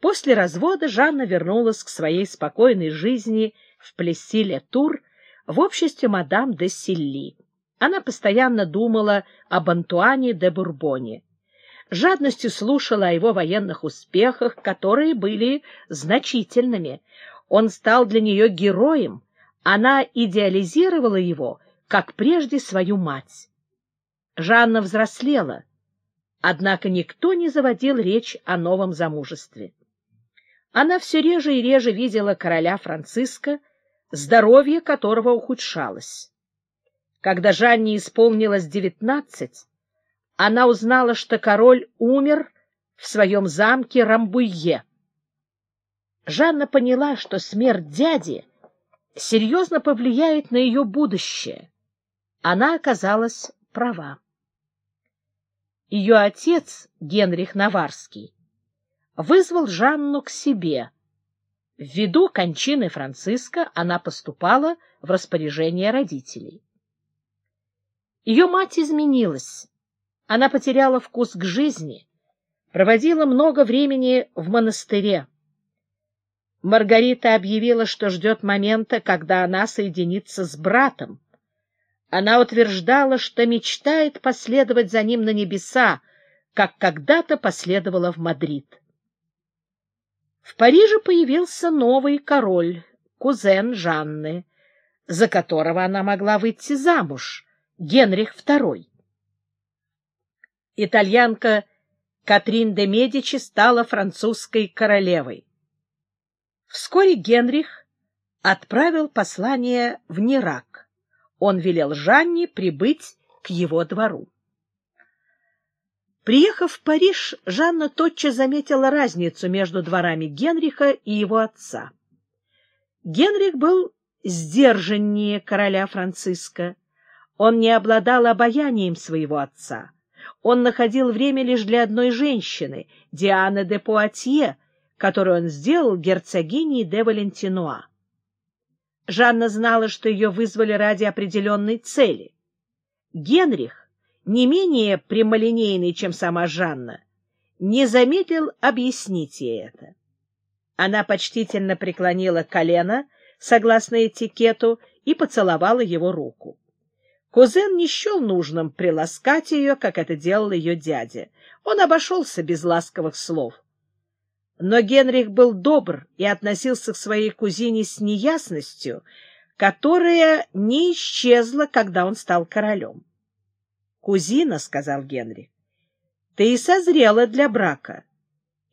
После развода Жанна вернулась к своей спокойной жизни в Плесси-ле-Тур в обществе мадам де Силли. Она постоянно думала об Антуане де Бурбоне. Жадностью слушала о его военных успехах, которые были значительными. Он стал для нее героем. Она идеализировала его, как прежде свою мать. Жанна взрослела, однако никто не заводил речь о новом замужестве. Она все реже и реже видела короля Франциска, здоровье которого ухудшалось. Когда Жанне исполнилось девятнадцать, она узнала, что король умер в своем замке Рамбуйе. Жанна поняла, что смерть дяди серьезно повлияет на ее будущее. Она оказалась права. Ее отец, Генрих Наварский, вызвал Жанну к себе. Ввиду кончины Франциска она поступала в распоряжение родителей. Ее мать изменилась. Она потеряла вкус к жизни, проводила много времени в монастыре. Маргарита объявила, что ждет момента, когда она соединится с братом. Она утверждала, что мечтает последовать за ним на небеса, как когда-то последовала в Мадрид. В Париже появился новый король, кузен Жанны, за которого она могла выйти замуж, Генрих II. Итальянка Катрин де Медичи стала французской королевой. Вскоре Генрих отправил послание в Нирак. Он велел Жанне прибыть к его двору. Приехав в Париж, Жанна тотчас заметила разницу между дворами Генриха и его отца. Генрих был сдержаннее короля Франциска. Он не обладал обаянием своего отца. Он находил время лишь для одной женщины, Дианы де Пуатье, которую он сделал герцогиней де Валентинуа. Жанна знала, что ее вызвали ради определенной цели. Генрих не менее прямолинейный, чем сама Жанна, не заметил объяснить ей это. Она почтительно преклонила колено, согласно этикету, и поцеловала его руку. Кузен не счел нужным приласкать ее, как это делал ее дядя. Он обошелся без ласковых слов. Но Генрих был добр и относился к своей кузине с неясностью, которая не исчезла, когда он стал королем. Кузина, — сказал Генри, — ты и созрела для брака.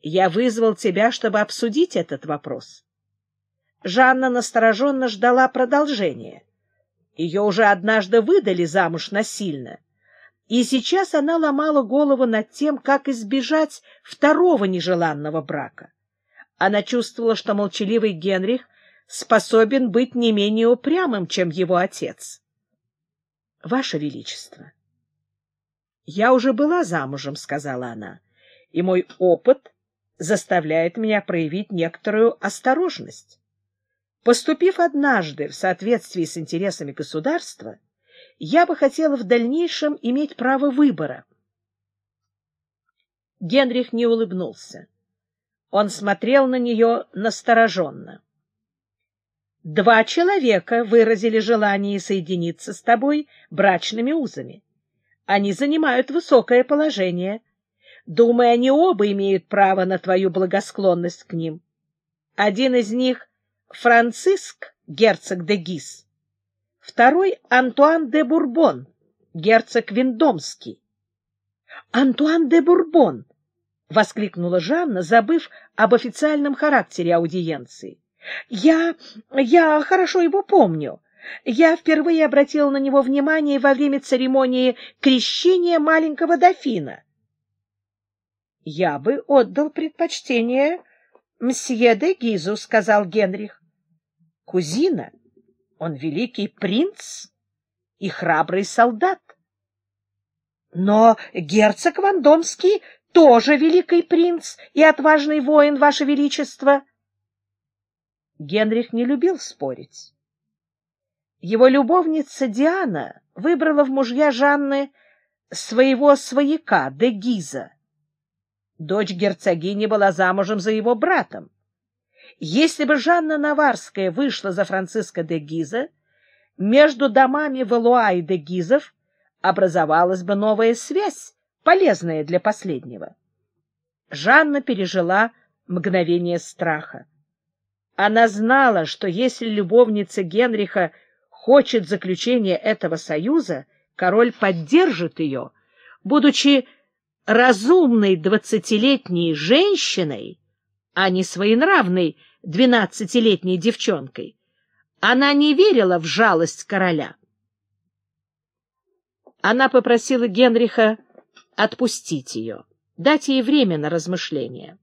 Я вызвал тебя, чтобы обсудить этот вопрос. Жанна настороженно ждала продолжения. Ее уже однажды выдали замуж насильно, и сейчас она ломала голову над тем, как избежать второго нежеланного брака. Она чувствовала, что молчаливый Генрих способен быть не менее упрямым, чем его отец. — Ваше Величество, «Я уже была замужем», — сказала она, — «и мой опыт заставляет меня проявить некоторую осторожность. Поступив однажды в соответствии с интересами государства, я бы хотела в дальнейшем иметь право выбора». Генрих не улыбнулся. Он смотрел на нее настороженно. «Два человека выразили желание соединиться с тобой брачными узами. Они занимают высокое положение. Думаю, они оба имеют право на твою благосклонность к ним. Один из них — Франциск, герцог де Гис. Второй — Антуан де Бурбон, герцог Виндомский. — Антуан де Бурбон! — воскликнула Жанна, забыв об официальном характере аудиенции. — Я... я хорошо его помню. Я впервые обратила на него внимание во время церемонии крещения маленького дофина. — Я бы отдал предпочтение мсье де Гизу, — сказал Генрих. — Кузина, он великий принц и храбрый солдат. Но герцог Вандомский тоже великий принц и отважный воин, Ваше Величество. Генрих не любил спорить. Его любовница Диана выбрала в мужья Жанны своего свояка, де Гиза. Дочь герцогини была замужем за его братом. Если бы Жанна Наварская вышла за Франциско де Гиза, между домами Валуа и де Гизов образовалась бы новая связь, полезная для последнего. Жанна пережила мгновение страха. Она знала, что если любовница Генриха хочет заключения этого союза, король поддержит ее, будучи разумной двадцатилетней женщиной, а не своенравной двенадцатилетней девчонкой. Она не верила в жалость короля. Она попросила Генриха отпустить ее, дать ей время на размышления.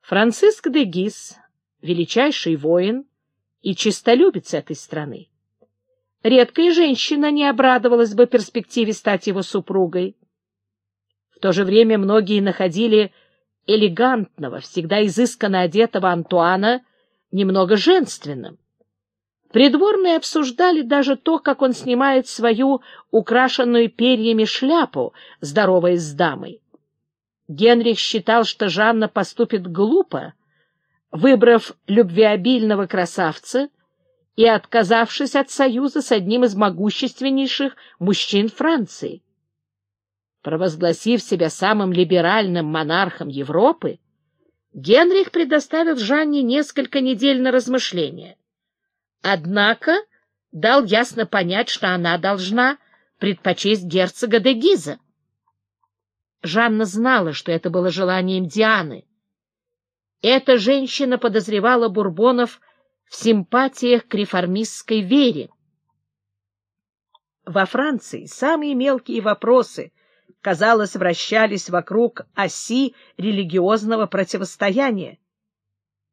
Франциск де Гис, величайший воин и честолюбец этой страны. Редкая женщина не обрадовалась бы перспективе стать его супругой. В то же время многие находили элегантного, всегда изысканно одетого Антуана немного женственным. Придворные обсуждали даже то, как он снимает свою украшенную перьями шляпу, здороваясь с дамой. Генрих считал, что Жанна поступит глупо, выбрав любвеобильного красавца и отказавшись от союза с одним из могущественнейших мужчин Франции. Провозгласив себя самым либеральным монархом Европы, Генрих предоставил Жанне несколько недель на размышление. Однако дал ясно понять, что она должна предпочесть герцога де Гиза. Жанна знала, что это было желанием Дианы. Эта женщина подозревала бурбонов в симпатиях к реформистской вере. Во Франции самые мелкие вопросы, казалось, вращались вокруг оси религиозного противостояния.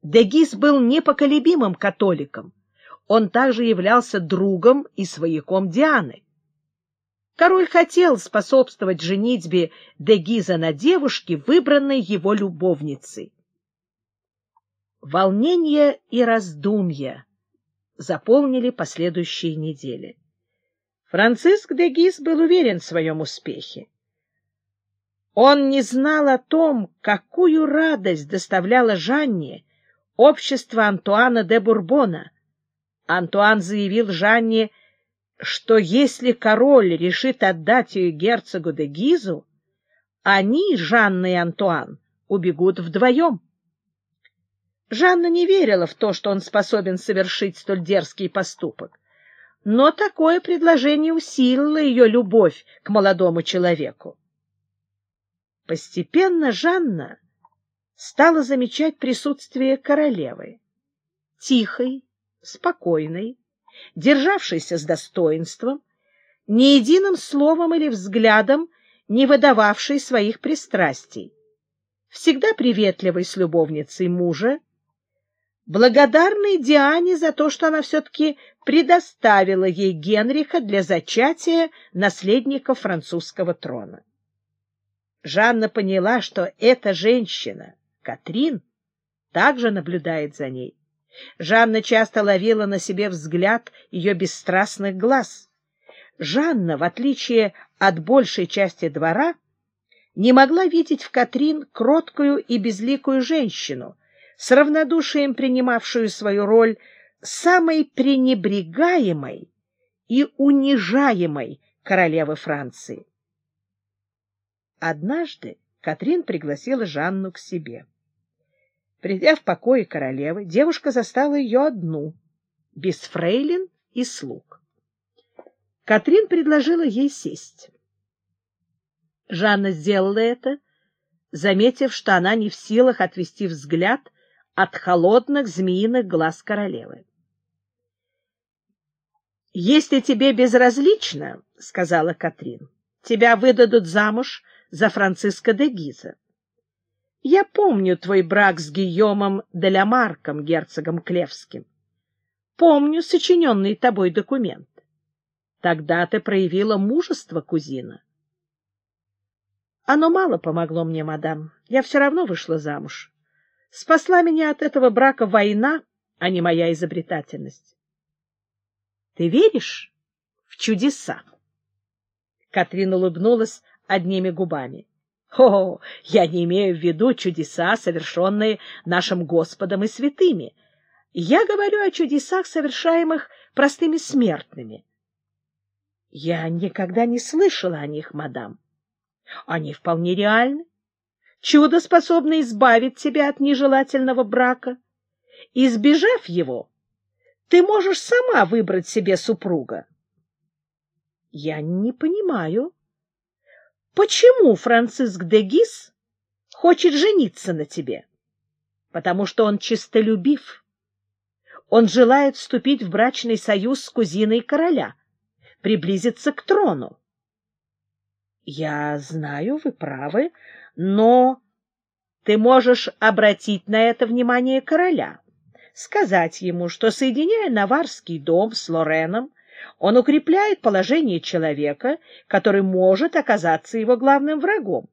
Дегис был непоколебимым католиком. Он также являлся другом и свояком Дианы. Король хотел способствовать женитьбе Дегиза на девушке, выбранной его любовницей. Волнение и раздумья заполнили последующие недели. Франциск де Гиз был уверен в своем успехе. Он не знал о том, какую радость доставляло Жанне общество Антуана де Бурбона. Антуан заявил Жанне, что если король решит отдать ее герцогу де Гизу, они, Жанна и Антуан, убегут вдвоем. Жанна не верила в то, что он способен совершить столь дерзкий поступок, но такое предложение усилило ее любовь к молодому человеку. Постепенно Жанна стала замечать присутствие королевы, тихой, спокойной, державшийся с достоинством, ни единым словом или взглядом не выдававший своих пристрастий, всегда приветливый с любовницей мужа, благодарный Диане за то, что она все-таки предоставила ей Генриха для зачатия наследника французского трона. Жанна поняла, что эта женщина, Катрин, также наблюдает за ней. Жанна часто ловила на себе взгляд ее бесстрастных глаз. Жанна, в отличие от большей части двора, не могла видеть в Катрин кроткую и безликую женщину, с равнодушием принимавшую свою роль самой пренебрегаемой и унижаемой королевы Франции. Однажды Катрин пригласила Жанну к себе. Придя в покои королевы, девушка застала ее одну, без фрейлин и слуг. Катрин предложила ей сесть. Жанна сделала это, заметив, что она не в силах отвести взгляд от холодных змеиных глаз королевы. «Если тебе безразлично, — сказала Катрин, — тебя выдадут замуж за Франциска де Гиза. Я помню твой брак с Гийомом де Ламарком, герцогом Клевским. Помню сочиненный тобой документ. Тогда ты проявила мужество, кузина. Оно мало помогло мне, мадам. Я все равно вышла замуж. Спасла меня от этого брака война, а не моя изобретательность. Ты веришь в чудеса? Катрин улыбнулась одними губами. О, я не имею в виду чудеса, совершенные нашим Господом и святыми. Я говорю о чудесах, совершаемых простыми смертными. Я никогда не слышала о них, мадам. Они вполне реальны. Чудо способно избавить тебя от нежелательного брака. Избежав его, ты можешь сама выбрать себе супруга. Я не понимаю, почему Франциск де Гис хочет жениться на тебе? Потому что он честолюбив. Он желает вступить в брачный союз с кузиной короля, приблизиться к трону. Я знаю, вы правы, но ты можешь обратить на это внимание короля, сказать ему, что, соединяя Наварский дом с Лореном, он укрепляет положение человека, который может оказаться его главным врагом.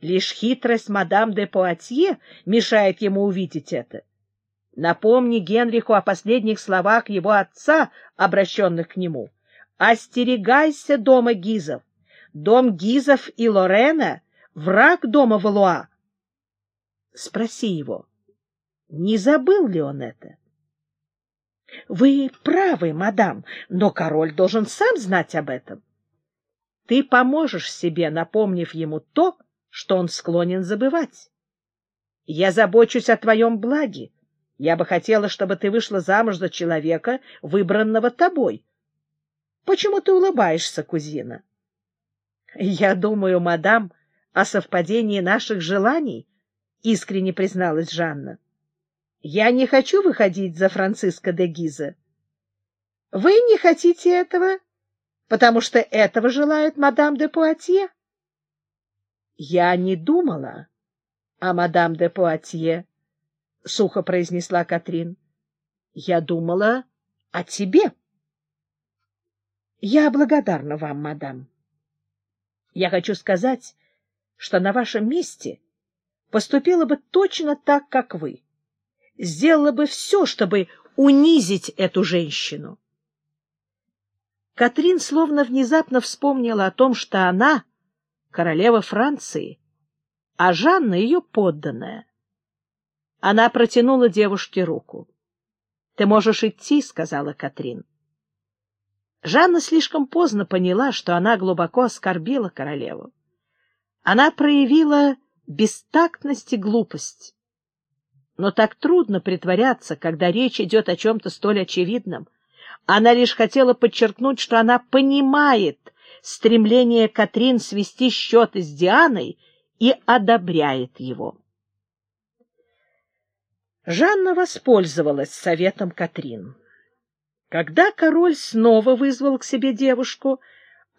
Лишь хитрость мадам де Пуатье мешает ему увидеть это. Напомни Генриху о последних словах его отца, обращенных к нему. «Остерегайся дома Гизов. Дом Гизов и Лорена — враг дома Валуа». Спроси его, не забыл ли он это? — Вы правы, мадам, но король должен сам знать об этом. Ты поможешь себе, напомнив ему то, что он склонен забывать. Я забочусь о твоем благе. Я бы хотела, чтобы ты вышла замуж за человека, выбранного тобой. Почему ты улыбаешься, кузина? Я думаю, мадам, о совпадении наших желаний, — искренне призналась Жанна. Я не хочу выходить за Франциско де Гиза. Вы не хотите этого, потому что этого желает мадам де Пуатье? Я не думала о мадам де Пуатье, — сухо произнесла Катрин. Я думала о тебе. Я благодарна вам, мадам. Я хочу сказать, что на вашем месте поступила бы точно так, как вы сделала бы все, чтобы унизить эту женщину. Катрин словно внезапно вспомнила о том, что она — королева Франции, а Жанна — ее подданная. Она протянула девушке руку. — Ты можешь идти, — сказала Катрин. Жанна слишком поздно поняла, что она глубоко оскорбила королеву. Она проявила бестактность и глупость. Но так трудно притворяться, когда речь идет о чем-то столь очевидном. Она лишь хотела подчеркнуть, что она понимает стремление Катрин свести счеты с Дианой и одобряет его. Жанна воспользовалась советом Катрин. Когда король снова вызвал к себе девушку,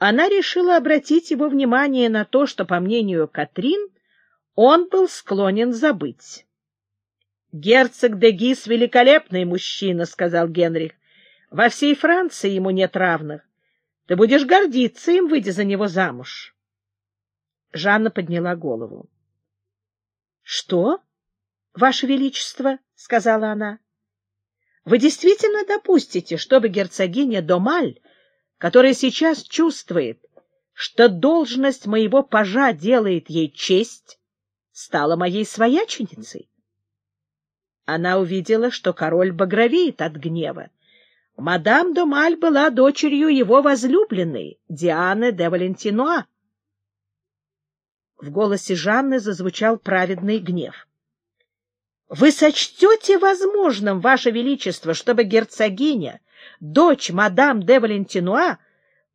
она решила обратить его внимание на то, что, по мнению Катрин, он был склонен забыть. «Герцог де Гис — великолепный мужчина», — сказал Генрих. «Во всей Франции ему нет равных. Ты будешь гордиться им, выйдя за него замуж». Жанна подняла голову. «Что, Ваше Величество?» — сказала она. «Вы действительно допустите, чтобы герцогиня Домаль, которая сейчас чувствует, что должность моего пажа делает ей честь, стала моей свояченицей?» Она увидела, что король багровеет от гнева. Мадам Домаль была дочерью его возлюбленной, Дианы де Валентинуа. В голосе Жанны зазвучал праведный гнев. — Вы сочтете возможным, Ваше Величество, чтобы герцогиня, дочь мадам де Валентинуа,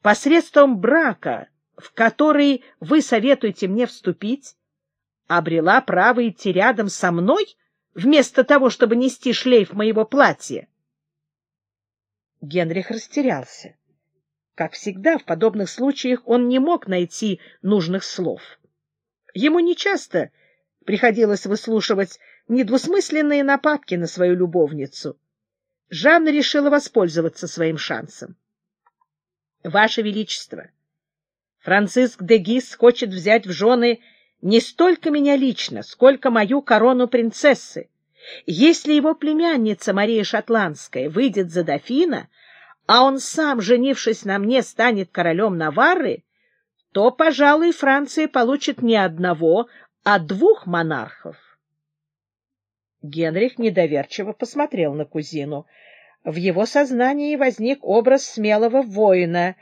посредством брака, в который вы советуете мне вступить, обрела право идти рядом со мной — вместо того, чтобы нести шлейф моего платья. Генрих растерялся. Как всегда, в подобных случаях он не мог найти нужных слов. Ему нечасто приходилось выслушивать недвусмысленные нападки на свою любовницу. Жанна решила воспользоваться своим шансом. — Ваше Величество, Франциск де Гис хочет взять в жены не столько меня лично, сколько мою корону принцессы. Если его племянница Мария Шотландская выйдет за дофина, а он сам, женившись на мне, станет королем Наварры, то, пожалуй, Франция получит не одного, а двух монархов. Генрих недоверчиво посмотрел на кузину. В его сознании возник образ смелого воина.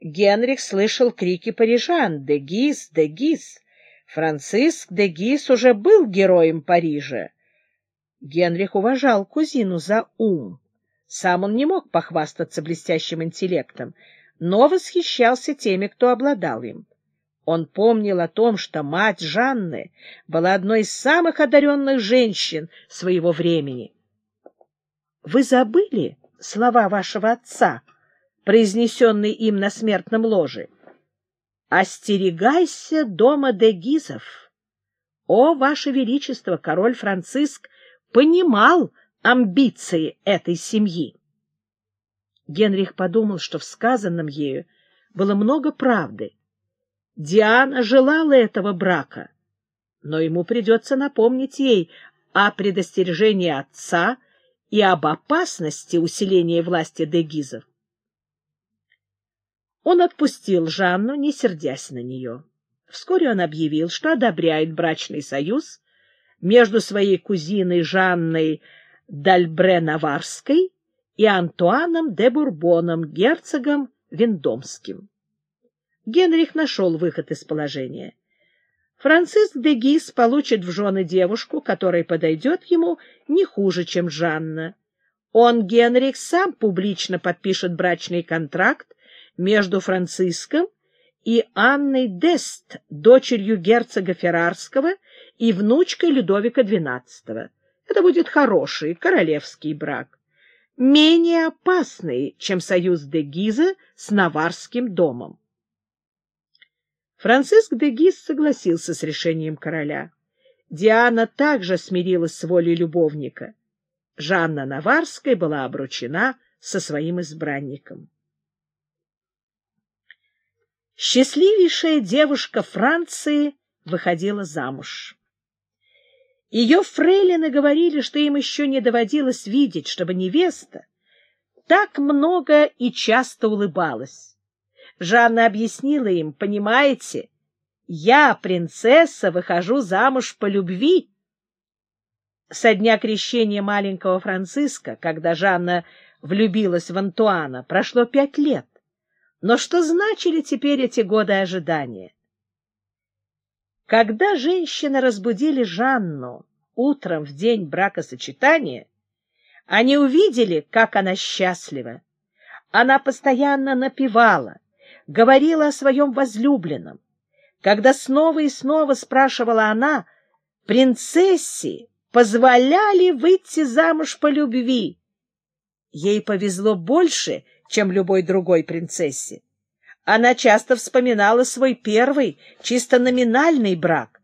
Генрих слышал крики парижан «Де Гис! Де Гис!». Франциск де Гис уже был героем Парижа. Генрих уважал кузину за ум. Сам он не мог похвастаться блестящим интеллектом, но восхищался теми, кто обладал им. Он помнил о том, что мать Жанны была одной из самых одаренных женщин своего времени. — Вы забыли слова вашего отца, произнесенные им на смертном ложе? «Остерегайся дома дегизов!» О, ваше величество, король Франциск понимал амбиции этой семьи. Генрих подумал, что в сказанном ею было много правды. Диана желала этого брака, но ему придется напомнить ей о предостережении отца и об опасности усиления власти дегизов. Он отпустил Жанну, не сердясь на нее. Вскоре он объявил, что одобряет брачный союз между своей кузиной Жанной Дальбре-Наварской и Антуаном де Бурбоном, герцогом Вендомским. Генрих нашел выход из положения. Франциск де Гис получит в жены девушку, которая подойдет ему не хуже, чем Жанна. Он, Генрих, сам публично подпишет брачный контракт между Франциском и Анной Дест, дочерью герцога Феррарского и внучкой Людовика XII. Это будет хороший королевский брак, менее опасный, чем союз де Гиза с Наварским домом. Франциск де Гиз согласился с решением короля. Диана также смирилась с волей любовника. Жанна Наварская была обручена со своим избранником. Счастливейшая девушка Франции выходила замуж. Ее фрейлины говорили, что им еще не доводилось видеть, чтобы невеста так много и часто улыбалась. Жанна объяснила им, понимаете, я, принцесса, выхожу замуж по любви. Со дня крещения маленького Франциска, когда Жанна влюбилась в Антуана, прошло пять лет. Но что значили теперь эти годы ожидания? Когда женщины разбудили Жанну утром в день бракосочетания, они увидели, как она счастлива. Она постоянно напевала, говорила о своем возлюбленном. Когда снова и снова спрашивала она, принцессе позволяли выйти замуж по любви. Ей повезло больше, чем любой другой принцессе. Она часто вспоминала свой первый, чисто номинальный брак.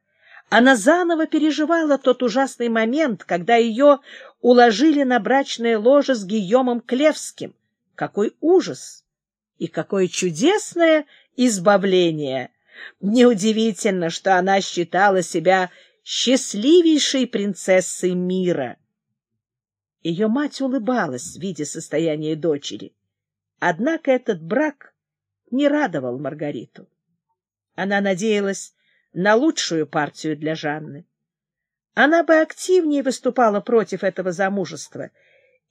Она заново переживала тот ужасный момент, когда ее уложили на брачное ложе с Гийомом Клевским. Какой ужас! И какое чудесное избавление! Неудивительно, что она считала себя счастливейшей принцессой мира. Ее мать улыбалась, видя состояние дочери. Однако этот брак не радовал Маргариту. Она надеялась на лучшую партию для Жанны. Она бы активнее выступала против этого замужества,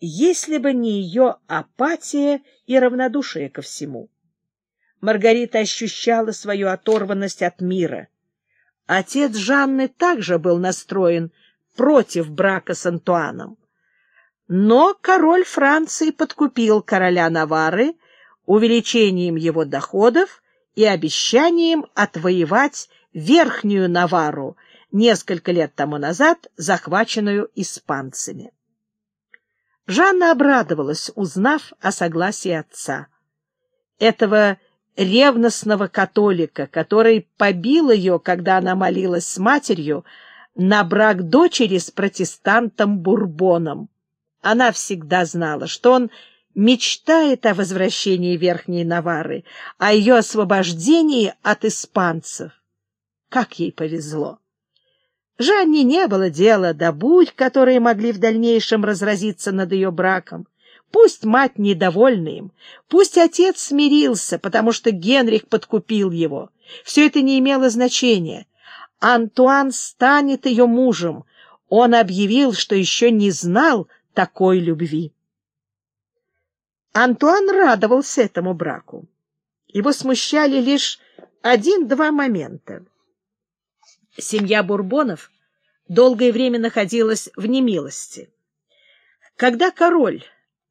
если бы не ее апатия и равнодушие ко всему. Маргарита ощущала свою оторванность от мира. Отец Жанны также был настроен против брака с Антуаном. Но король Франции подкупил короля Навары увеличением его доходов и обещанием отвоевать Верхнюю Навару, несколько лет тому назад захваченную испанцами. Жанна обрадовалась, узнав о согласии отца. Этого ревностного католика, который побил ее, когда она молилась с матерью, на брак дочери с протестантом Бурбоном. Она всегда знала, что он мечтает о возвращении Верхней Навары, о ее освобождении от испанцев. Как ей повезло! Жанне не было дела до бурь, которые могли в дальнейшем разразиться над ее браком. Пусть мать недовольна им, пусть отец смирился, потому что Генрих подкупил его — Все это не имело значения. Антуан станет ее мужем. Он объявил, что еще не знал такой любви. Антуан радовался этому браку. Его смущали лишь один-два момента. Семья Бурбонов долгое время находилась в немилости. Когда король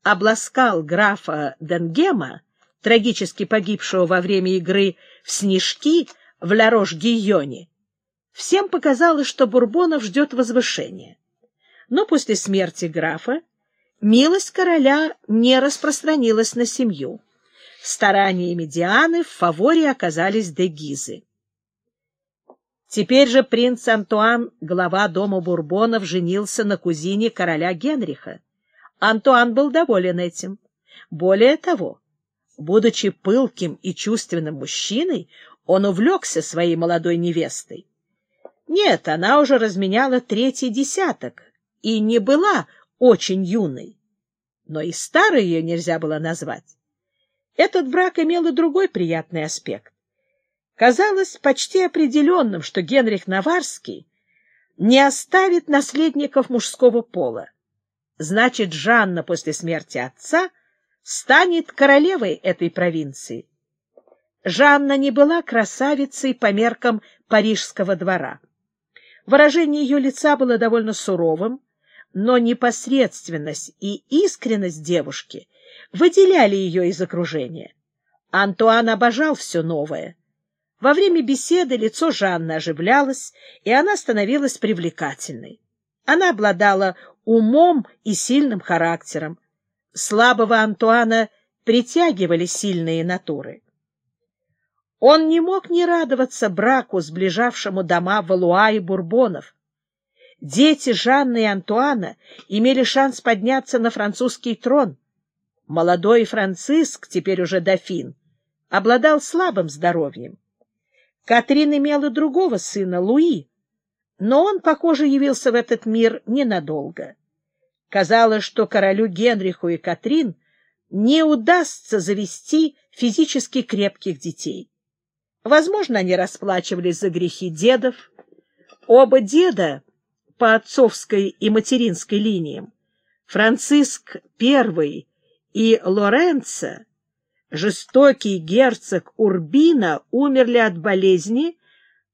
обласкал графа Денгема, трагически погибшего во время игры в снежки в Ларош-Гийоне, всем показалось, что Бурбонов ждет возвышения. Но после смерти графа милость короля не распространилась на семью. Стараниями Дианы в фаворе оказались дегизы. Теперь же принц Антуан, глава дома Бурбонов, женился на кузине короля Генриха. Антуан был доволен этим. Более того, будучи пылким и чувственным мужчиной, он увлекся своей молодой невестой. Нет, она уже разменяла третий десяток и не была очень юной. Но и старой ее нельзя было назвать. Этот брак имел и другой приятный аспект. Казалось почти определенным, что Генрих Наварский не оставит наследников мужского пола. Значит, Жанна после смерти отца станет королевой этой провинции. Жанна не была красавицей по меркам парижского двора. Выражение ее лица было довольно суровым, но непосредственность и искренность девушки выделяли ее из окружения. Антуан обожал все новое. Во время беседы лицо Жанны оживлялось, и она становилась привлекательной. Она обладала умом и сильным характером. Слабого Антуана притягивали сильные натуры. Он не мог не радоваться браку, сближавшему дома Валуа и Бурбонов. Дети Жанны и Антуана имели шанс подняться на французский трон. Молодой Франциск, теперь уже дофин, обладал слабым здоровьем. Катрин имела другого сына, Луи, но он, похоже, явился в этот мир ненадолго. Казалось, что королю Генриху и Катрин не удастся завести физически крепких детей. Возможно, они расплачивались за грехи дедов. Оба деда по отцовской и материнской линиям, Франциск I и Лоренцо, жестокий герцог Урбина, умерли от болезни,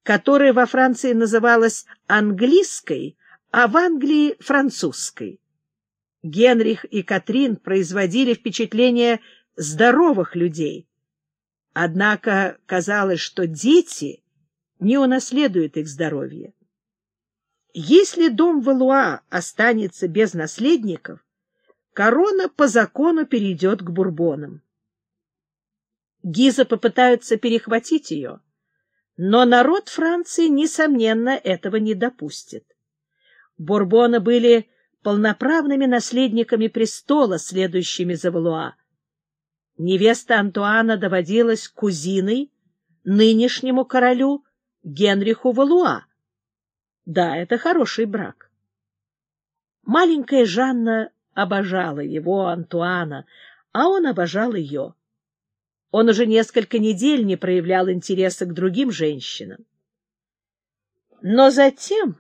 которая во Франции называлась английской, а в Англии — французской. Генрих и Катрин производили впечатление здоровых людей, Однако казалось, что дети не унаследуют их здоровье. Если дом Валуа останется без наследников, корона по закону перейдет к бурбонам. Гиза попытаются перехватить ее, но народ Франции, несомненно, этого не допустит. Бурбоны были полноправными наследниками престола, следующими за Валуа. Невеста Антуана доводилась кузиной нынешнему королю Генриху Валуа. Да, это хороший брак. Маленькая Жанна обожала его, Антуана, а он обожал ее. Он уже несколько недель не проявлял интереса к другим женщинам. Но затем,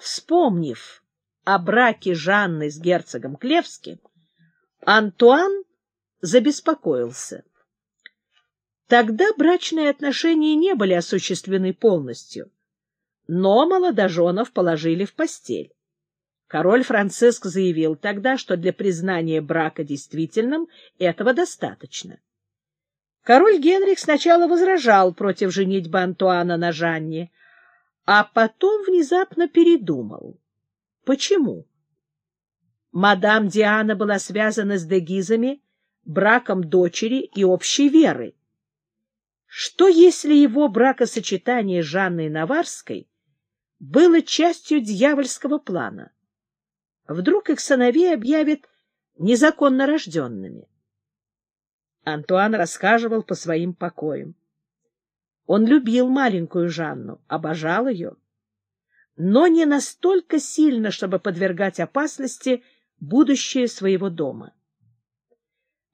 вспомнив о браке Жанны с герцогом Клевским, Антуан забеспокоился. Тогда брачные отношения не были осуществлены полностью, но молодоженов положили в постель. Король Франциск заявил тогда, что для признания брака действительным этого достаточно. Король Генрих сначала возражал против женитьбы Антуана на Жанне, а потом внезапно передумал. Почему? Мадам Диана была связана с дегизами браком дочери и общей веры. Что, если его бракосочетание с Жанной Наварской было частью дьявольского плана? Вдруг их сыновей объявят незаконно рожденными? Антуан рассказывал по своим покоям. Он любил маленькую Жанну, обожал ее, но не настолько сильно, чтобы подвергать опасности будущее своего дома.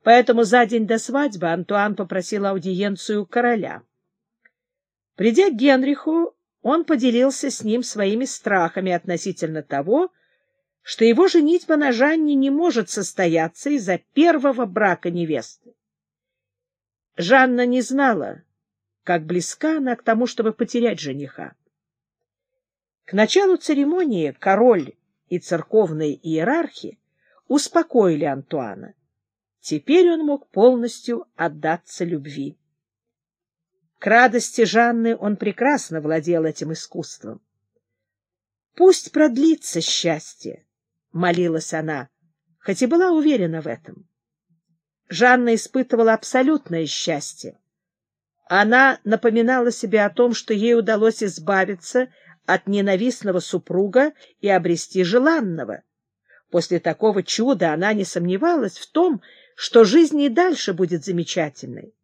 Поэтому за день до свадьбы Антуан попросил аудиенцию короля. Придя к Генриху, он поделился с ним своими страхами относительно того, что его женитьба на Жанне не может состояться из-за первого брака невесты. Жанна не знала, как близка она к тому, чтобы потерять жениха. К началу церемонии король и церковные иерархи успокоили Антуана. Теперь он мог полностью отдаться любви. К радости Жанны он прекрасно владел этим искусством. «Пусть продлится счастье», — молилась она, хоть и была уверена в этом. Жанна испытывала абсолютное счастье. Она напоминала себе о том, что ей удалось избавиться от ненавистного супруга и обрести желанного. После такого чуда она не сомневалась в том, что жизнь и дальше будет замечательной.